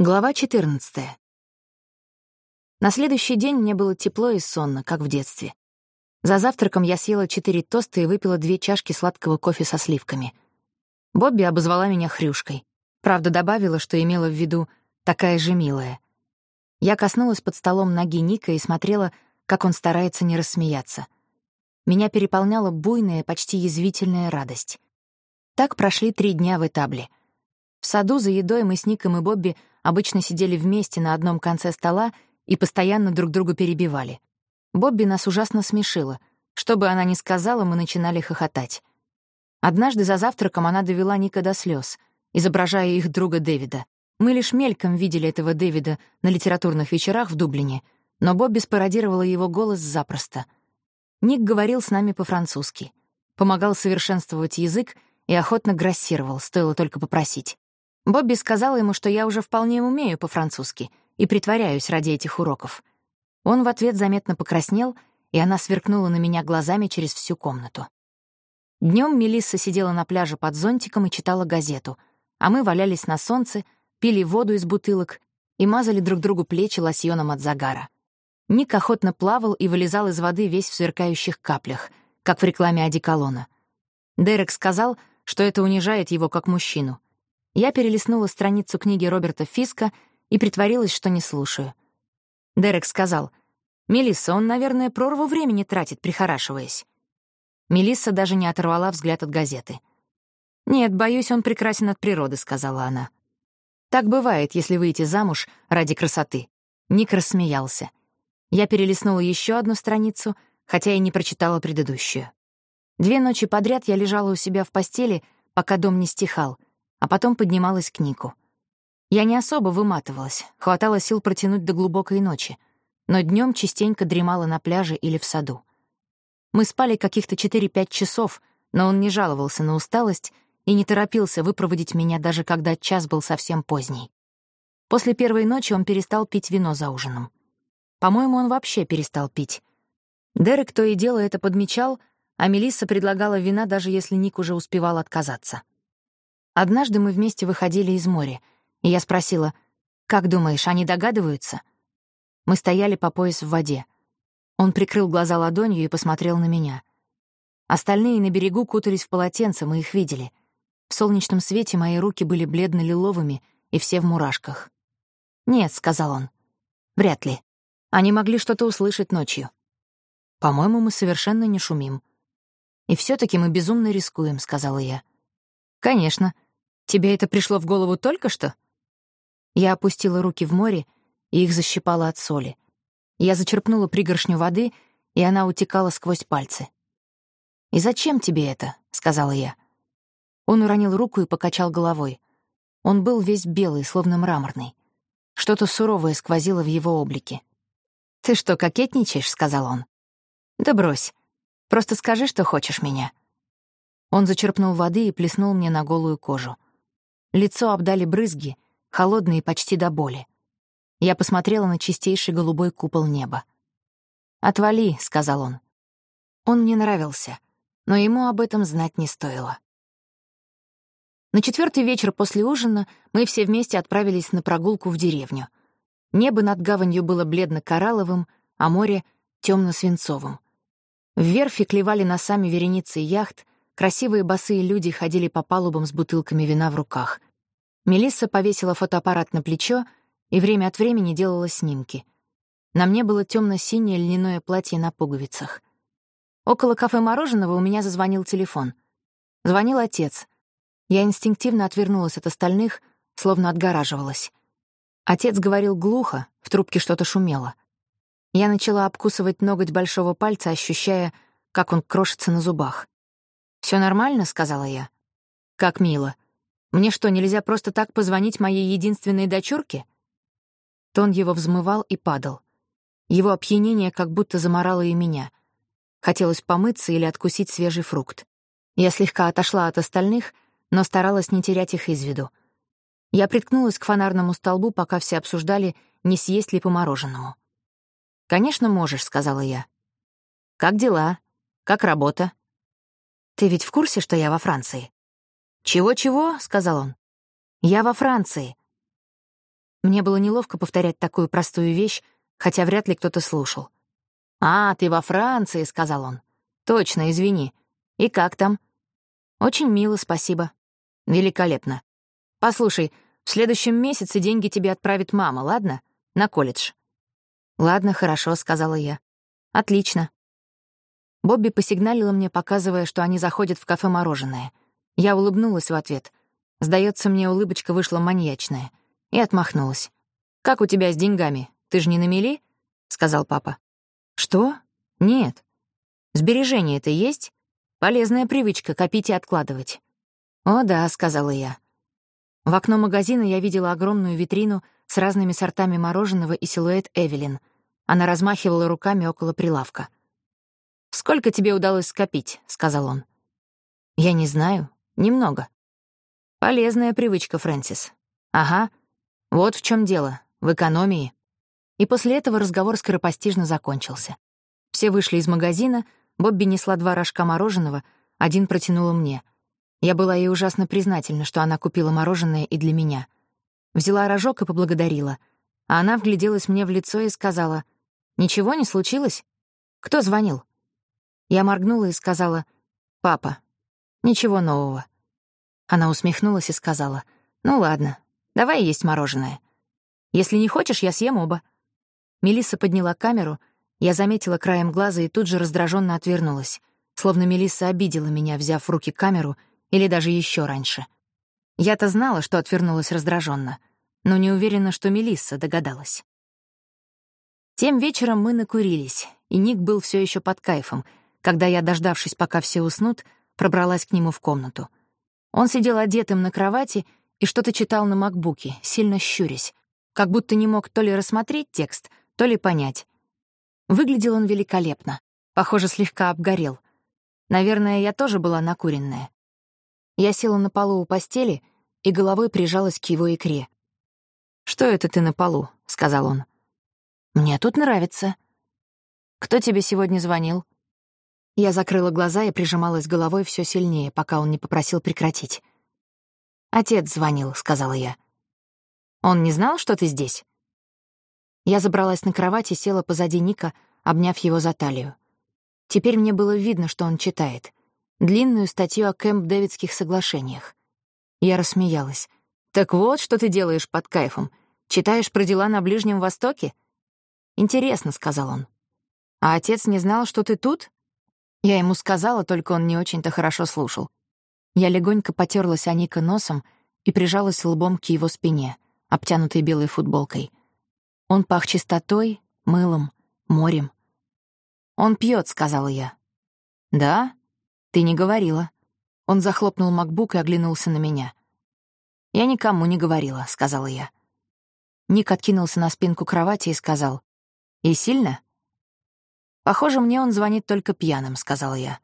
Глава 14. На следующий день мне было тепло и сонно, как в детстве. За завтраком я съела четыре тоста и выпила две чашки сладкого кофе со сливками. Бобби обозвала меня хрюшкой. Правда, добавила, что имела в виду «такая же милая». Я коснулась под столом ноги Ника и смотрела, как он старается не рассмеяться. Меня переполняла буйная, почти язвительная радость. Так прошли три дня в этабле. В саду за едой мы с Ником и Бобби — обычно сидели вместе на одном конце стола и постоянно друг друга перебивали. Бобби нас ужасно смешила. Что бы она ни сказала, мы начинали хохотать. Однажды за завтраком она довела Ника до слез, изображая их друга Дэвида. Мы лишь мельком видели этого Дэвида на литературных вечерах в Дублине, но Бобби спародировала его голос запросто. Ник говорил с нами по-французски, помогал совершенствовать язык и охотно грассировал, стоило только попросить. Бобби сказала ему, что я уже вполне умею по-французски и притворяюсь ради этих уроков. Он в ответ заметно покраснел, и она сверкнула на меня глазами через всю комнату. Днем Мелисса сидела на пляже под зонтиком и читала газету, а мы валялись на солнце, пили воду из бутылок и мазали друг другу плечи лосьоном от загара. Ник охотно плавал и вылезал из воды весь в сверкающих каплях, как в рекламе одеколона. Дерек сказал, что это унижает его как мужчину — я перелистнула страницу книги Роберта Фиска и притворилась, что не слушаю. Дерек сказал, «Мелисса, он, наверное, прорву времени тратит, прихорашиваясь». Мелисса даже не оторвала взгляд от газеты. «Нет, боюсь, он прекрасен от природы», — сказала она. «Так бывает, если выйти замуж ради красоты». Ник рассмеялся. Я перелистнула еще одну страницу, хотя и не прочитала предыдущую. Две ночи подряд я лежала у себя в постели, пока дом не стихал — а потом поднималась к Нику. Я не особо выматывалась, хватало сил протянуть до глубокой ночи, но днем частенько дремала на пляже или в саду. Мы спали каких-то 4-5 часов, но он не жаловался на усталость и не торопился выпроводить меня, даже когда час был совсем поздний. После первой ночи он перестал пить вино за ужином. По-моему, он вообще перестал пить. Дерек то и дело это подмечал, а Мелисса предлагала вина, даже если Ник уже успевал отказаться. Однажды мы вместе выходили из моря, и я спросила, «Как думаешь, они догадываются?» Мы стояли по пояс в воде. Он прикрыл глаза ладонью и посмотрел на меня. Остальные на берегу кутались в полотенце, мы их видели. В солнечном свете мои руки были бледно-лиловыми и все в мурашках. «Нет», — сказал он, — «вряд ли. Они могли что-то услышать ночью. По-моему, мы совершенно не шумим. И все таки мы безумно рискуем», — сказала я. «Конечно», Тебе это пришло в голову только что?» Я опустила руки в море, и их защипало от соли. Я зачерпнула пригоршню воды, и она утекала сквозь пальцы. «И зачем тебе это?» — сказала я. Он уронил руку и покачал головой. Он был весь белый, словно мраморный. Что-то суровое сквозило в его облике. «Ты что, кокетничаешь?» — сказал он. «Да брось. Просто скажи, что хочешь меня». Он зачерпнул воды и плеснул мне на голую кожу. Лицо обдали брызги, холодные почти до боли. Я посмотрела на чистейший голубой купол неба. «Отвали», — сказал он. Он мне нравился, но ему об этом знать не стоило. На четвертый вечер после ужина мы все вместе отправились на прогулку в деревню. Небо над гаванью было бледно-коралловым, а море — темно-свинцовым. В верфи клевали носами вереницы яхт, Красивые босые люди ходили по палубам с бутылками вина в руках. Мелисса повесила фотоаппарат на плечо и время от времени делала снимки. На мне было темно синее льняное платье на пуговицах. Около кафе мороженого у меня зазвонил телефон. Звонил отец. Я инстинктивно отвернулась от остальных, словно отгораживалась. Отец говорил глухо, в трубке что-то шумело. Я начала обкусывать ноготь большого пальца, ощущая, как он крошится на зубах. Все нормально?» — сказала я. «Как мило. Мне что, нельзя просто так позвонить моей единственной дочурке?» Тон его взмывал и падал. Его опьянение как будто заморало и меня. Хотелось помыться или откусить свежий фрукт. Я слегка отошла от остальных, но старалась не терять их из виду. Я приткнулась к фонарному столбу, пока все обсуждали, не съесть ли по мороженому. «Конечно, можешь», — сказала я. «Как дела? Как работа?» Ты ведь в курсе, что я во Франции?» «Чего-чего?» — сказал он. «Я во Франции». Мне было неловко повторять такую простую вещь, хотя вряд ли кто-то слушал. «А, ты во Франции», — сказал он. «Точно, извини. И как там?» «Очень мило, спасибо». «Великолепно. Послушай, в следующем месяце деньги тебе отправит мама, ладно? На колледж». «Ладно, хорошо», — сказала я. «Отлично». Бобби посигналила мне, показывая, что они заходят в кафе «Мороженое». Я улыбнулась в ответ. Сдается мне, улыбочка вышла маньячная. И отмахнулась. «Как у тебя с деньгами? Ты же не на мели?» — сказал папа. «Что? Нет. Сбережения-то есть? Полезная привычка — копить и откладывать». «О, да», — сказала я. В окно магазина я видела огромную витрину с разными сортами мороженого и силуэт Эвелин. Она размахивала руками около прилавка. «Сколько тебе удалось скопить?» — сказал он. «Я не знаю. Немного». «Полезная привычка, Фрэнсис». «Ага. Вот в чем дело. В экономии». И после этого разговор скоропостижно закончился. Все вышли из магазина, Бобби несла два рожка мороженого, один протянула мне — я была ей ужасно признательна, что она купила мороженое и для меня. Взяла рожок и поблагодарила. А она вгляделась мне в лицо и сказала, «Ничего не случилось? Кто звонил?» Я моргнула и сказала, «Папа, ничего нового». Она усмехнулась и сказала, «Ну ладно, давай есть мороженое. Если не хочешь, я съем оба». Мелисса подняла камеру, я заметила краем глаза и тут же раздраженно отвернулась, словно Мелисса обидела меня, взяв в руки камеру — или даже еще раньше. Я-то знала, что отвернулась раздраженно, но не уверена, что Мелисса догадалась. Тем вечером мы накурились, и Ник был все еще под кайфом, когда я, дождавшись, пока все уснут, пробралась к нему в комнату. Он сидел одетым на кровати и что-то читал на макбуке, сильно щурясь, как будто не мог то ли рассмотреть текст, то ли понять. Выглядел он великолепно, похоже, слегка обгорел. Наверное, я тоже была накуренная. Я села на полу у постели и головой прижалась к его икре. «Что это ты на полу?» — сказал он. «Мне тут нравится». «Кто тебе сегодня звонил?» Я закрыла глаза и прижималась головой все сильнее, пока он не попросил прекратить. «Отец звонил», — сказала я. «Он не знал, что ты здесь?» Я забралась на кровать и села позади Ника, обняв его за талию. Теперь мне было видно, что он читает длинную статью о Кэмп-Дэвидских соглашениях. Я рассмеялась. «Так вот, что ты делаешь под кайфом. Читаешь про дела на Ближнем Востоке?» «Интересно», — сказал он. «А отец не знал, что ты тут?» Я ему сказала, только он не очень-то хорошо слушал. Я легонько потерлась о носом и прижалась лбом к его спине, обтянутой белой футболкой. Он пах чистотой, мылом, морем. «Он пьет, сказала я. «Да?» «Ты не говорила». Он захлопнул макбук и оглянулся на меня. «Я никому не говорила», — сказала я. Ник откинулся на спинку кровати и сказал. «И сильно?» «Похоже, мне он звонит только пьяным», — сказала я.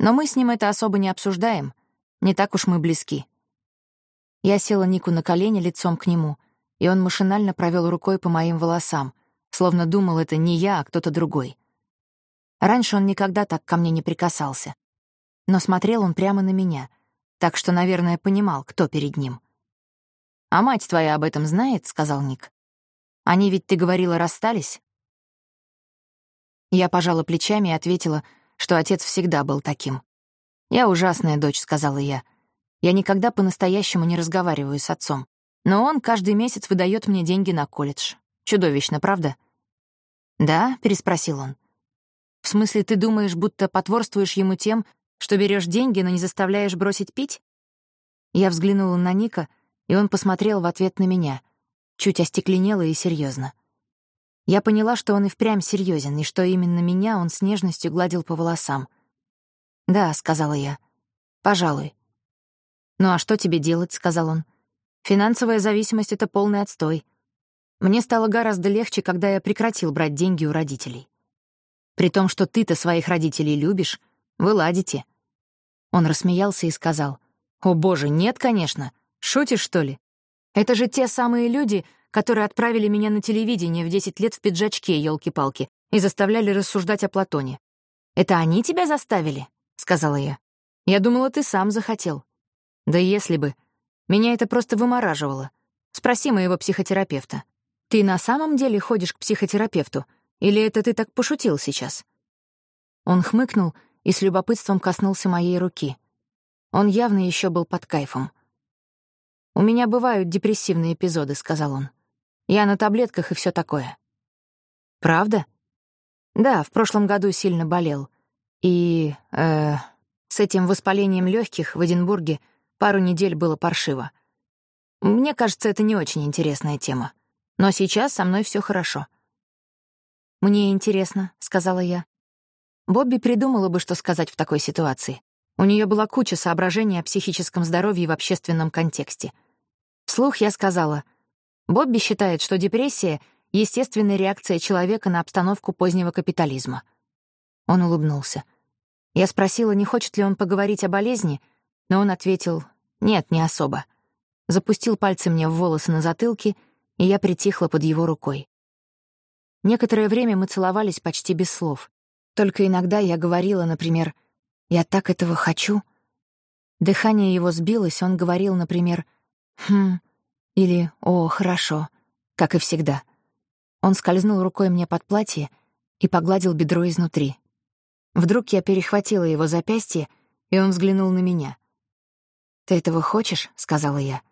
«Но мы с ним это особо не обсуждаем. Не так уж мы близки». Я села Нику на колени лицом к нему, и он машинально провел рукой по моим волосам, словно думал, это не я, а кто-то другой. Раньше он никогда так ко мне не прикасался но смотрел он прямо на меня, так что, наверное, понимал, кто перед ним. «А мать твоя об этом знает?» — сказал Ник. «Они ведь, ты говорила, расстались?» Я пожала плечами и ответила, что отец всегда был таким. «Я ужасная дочь», — сказала я. «Я никогда по-настоящему не разговариваю с отцом. Но он каждый месяц выдает мне деньги на колледж. Чудовищно, правда?» «Да?» — переспросил он. «В смысле, ты думаешь, будто потворствуешь ему тем, что берешь деньги, но не заставляешь бросить пить? Я взглянула на Ника, и он посмотрел в ответ на меня, чуть остекленело и серьезно. Я поняла, что он и впрямь серьезен, и что именно меня он с нежностью гладил по волосам. «Да», — сказала я, — «пожалуй». «Ну а что тебе делать?» — сказал он. «Финансовая зависимость — это полный отстой. Мне стало гораздо легче, когда я прекратил брать деньги у родителей. При том, что ты-то своих родителей любишь, вы ладите. Он рассмеялся и сказал, «О боже, нет, конечно. Шутишь, что ли? Это же те самые люди, которые отправили меня на телевидение в 10 лет в пиджачке, елки палки и заставляли рассуждать о Платоне. «Это они тебя заставили?» — сказала я. «Я думала, ты сам захотел». «Да если бы. Меня это просто вымораживало. Спроси моего психотерапевта. Ты на самом деле ходишь к психотерапевту? Или это ты так пошутил сейчас?» Он хмыкнул и с любопытством коснулся моей руки. Он явно еще был под кайфом. «У меня бывают депрессивные эпизоды», — сказал он. «Я на таблетках и все такое». «Правда?» «Да, в прошлом году сильно болел. И, э, с этим воспалением легких в Эдинбурге пару недель было паршиво. Мне кажется, это не очень интересная тема. Но сейчас со мной все хорошо». «Мне интересно», — сказала я. Бобби придумала бы, что сказать в такой ситуации. У нее была куча соображений о психическом здоровье в общественном контексте. Вслух я сказала, Бобби считает, что депрессия — естественная реакция человека на обстановку позднего капитализма. Он улыбнулся. Я спросила, не хочет ли он поговорить о болезни, но он ответил «нет, не особо». Запустил пальцы мне в волосы на затылке — и я притихла под его рукой. Некоторое время мы целовались почти без слов. Только иногда я говорила, например, «Я так этого хочу». Дыхание его сбилось, он говорил, например, «Хм» или «О, хорошо», как и всегда. Он скользнул рукой мне под платье и погладил бедро изнутри. Вдруг я перехватила его запястье, и он взглянул на меня. «Ты этого хочешь?» — сказала я.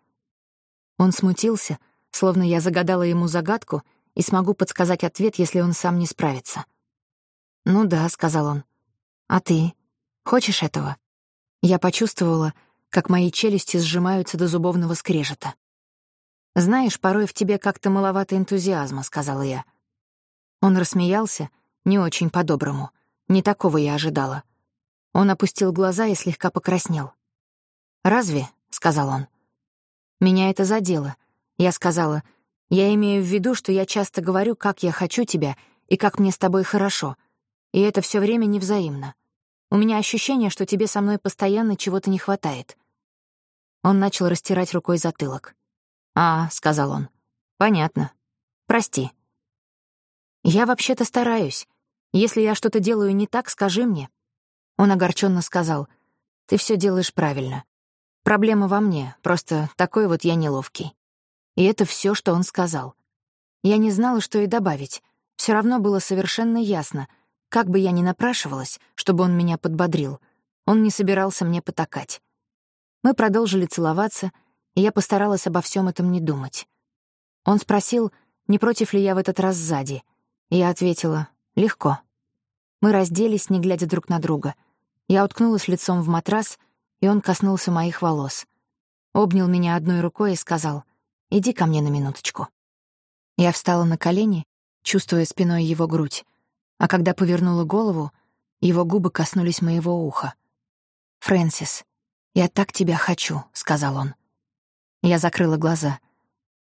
Он смутился, словно я загадала ему загадку и смогу подсказать ответ, если он сам не справится. «Ну да», — сказал он. «А ты? Хочешь этого?» Я почувствовала, как мои челюсти сжимаются до зубовного скрежета. «Знаешь, порой в тебе как-то маловато энтузиазма», — сказала я. Он рассмеялся, не очень по-доброму. Не такого я ожидала. Он опустил глаза и слегка покраснел. «Разве?» — сказал он. Меня это задело — я сказала, «Я имею в виду, что я часто говорю, как я хочу тебя и как мне с тобой хорошо, и это все время невзаимно. У меня ощущение, что тебе со мной постоянно чего-то не хватает». Он начал растирать рукой затылок. «А», — сказал он, — «понятно. Прости». «Я вообще-то стараюсь. Если я что-то делаю не так, скажи мне». Он огорченно сказал, «Ты все делаешь правильно. Проблема во мне, просто такой вот я неловкий». И это все, что он сказал. Я не знала, что и добавить. Все равно было совершенно ясно. Как бы я ни напрашивалась, чтобы он меня подбодрил, он не собирался мне потакать. Мы продолжили целоваться, я постаралась обо всем этом не думать. Он спросил, не против ли я в этот раз сзади. И я ответила «Легко». Мы разделись, не глядя друг на друга. Я уткнулась лицом в матрас, и он коснулся моих волос. Обнял меня одной рукой и сказал Иди ко мне на минуточку». Я встала на колени, чувствуя спиной его грудь, а когда повернула голову, его губы коснулись моего уха. «Фрэнсис, я так тебя хочу», — сказал он. Я закрыла глаза.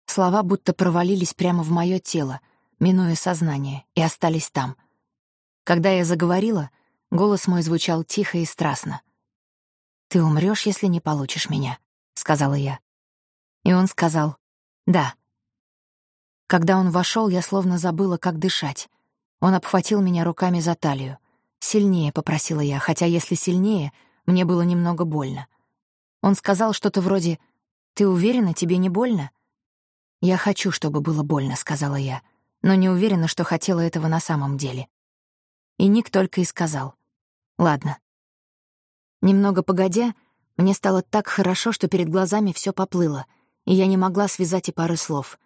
Слова будто провалились прямо в мое тело, минуя сознание, и остались там. Когда я заговорила, голос мой звучал тихо и страстно. «Ты умрёшь, если не получишь меня», — сказала я. И он сказал, «Да». Когда он вошел, я словно забыла, как дышать. Он обхватил меня руками за талию. «Сильнее», — попросила я, хотя если сильнее, мне было немного больно. Он сказал что-то вроде «Ты уверена, тебе не больно?» «Я хочу, чтобы было больно», — сказала я, но не уверена, что хотела этого на самом деле. И Ник только и сказал «Ладно». Немного погодя, мне стало так хорошо, что перед глазами все поплыло — и я не могла связать и пары слов.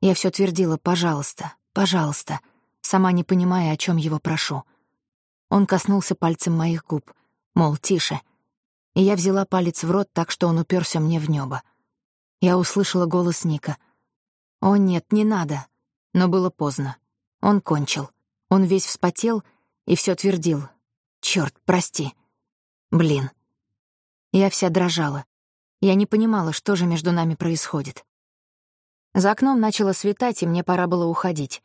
Я все твердила «пожалуйста, пожалуйста», сама не понимая, о чем его прошу. Он коснулся пальцем моих губ, мол, тише. И я взяла палец в рот так, что он уперся мне в небо. Я услышала голос Ника. «О, нет, не надо». Но было поздно. Он кончил. Он весь вспотел и все твердил. Черт, прости. Блин. Я вся дрожала. Я не понимала, что же между нами происходит. За окном начало светать, и мне пора было уходить.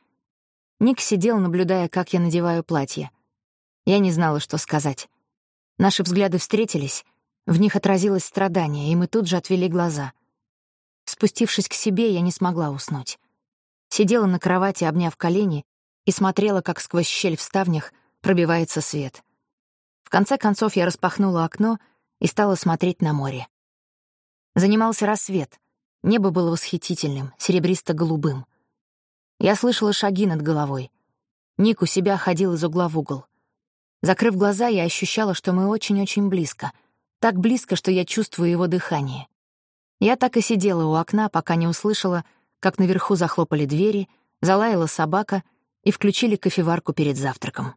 Ник сидел, наблюдая, как я надеваю платье. Я не знала, что сказать. Наши взгляды встретились, в них отразилось страдание, и мы тут же отвели глаза. Спустившись к себе, я не смогла уснуть. Сидела на кровати, обняв колени, и смотрела, как сквозь щель в ставнях пробивается свет. В конце концов я распахнула окно и стала смотреть на море. Занимался рассвет. Небо было восхитительным, серебристо-голубым. Я слышала шаги над головой. Ник у себя ходил из угла в угол. Закрыв глаза, я ощущала, что мы очень-очень близко. Так близко, что я чувствую его дыхание. Я так и сидела у окна, пока не услышала, как наверху захлопали двери, залаяла собака и включили кофеварку перед завтраком.